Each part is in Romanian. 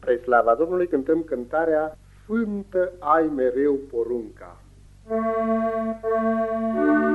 Spre slava Domnului cântăm cântarea Sfântă ai mereu porunca. Sfântă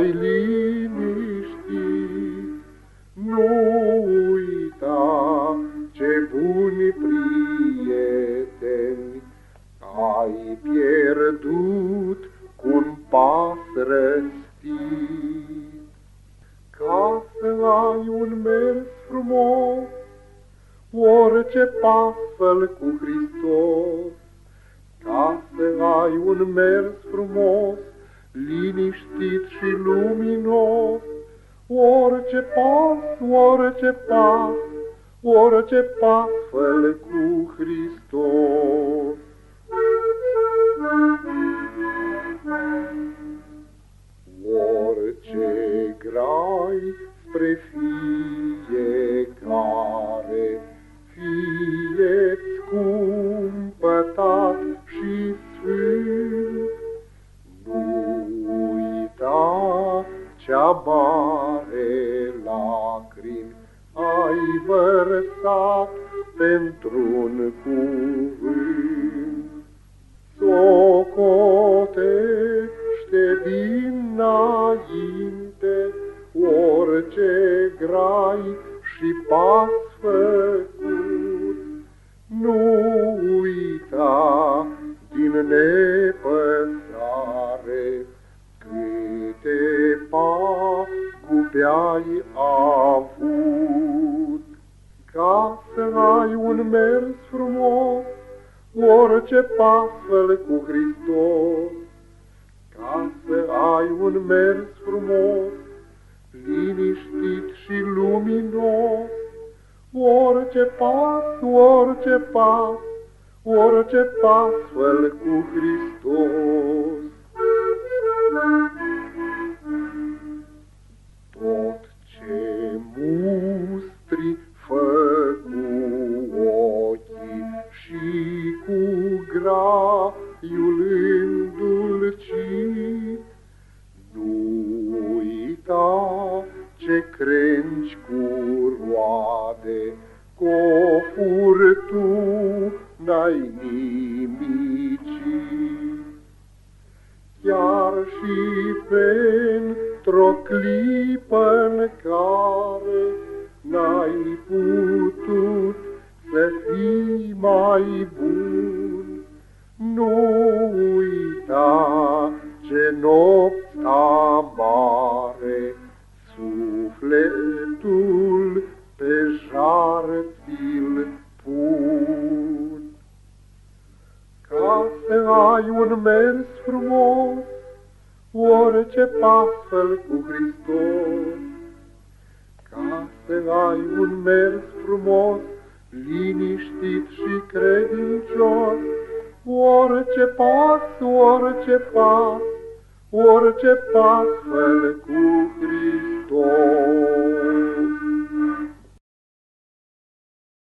mai liniștit. Nu uita ce buni prieteni ai pierdut cu-un pas răstit. Ca să ai un mers frumos, orice pas fă cu Hristos. Ca să ai un mers frumos, liniștit și luminos, orice pas, orice pas, orice pas fă cu Hristos. Orice grai spre fiecare, fie-ți cumpătat mare lacrimi ai vărsat pentru-un cuvânt. Socotește dinainte orice grai și pas făcut. Nu uita din nepăsare pagube ai avut. Ca să ai un mers frumos, orice pas fă cu Hristos. Ca să ai un mers frumos, liniștit și luminos, orice pas, orice pas, orice pas fă cu Hristos. Și pentru-o clipă în care n-ai putut să fii mai bun, nu uita ce nopți amare, sufletul pe jar ți-l pun. Ca să ai un mers frumos, orice pas cu Hristos. Ca să ai un mers frumos, liniștit și credincios, orice pas, orice pas, orice pas fă cu Hristos.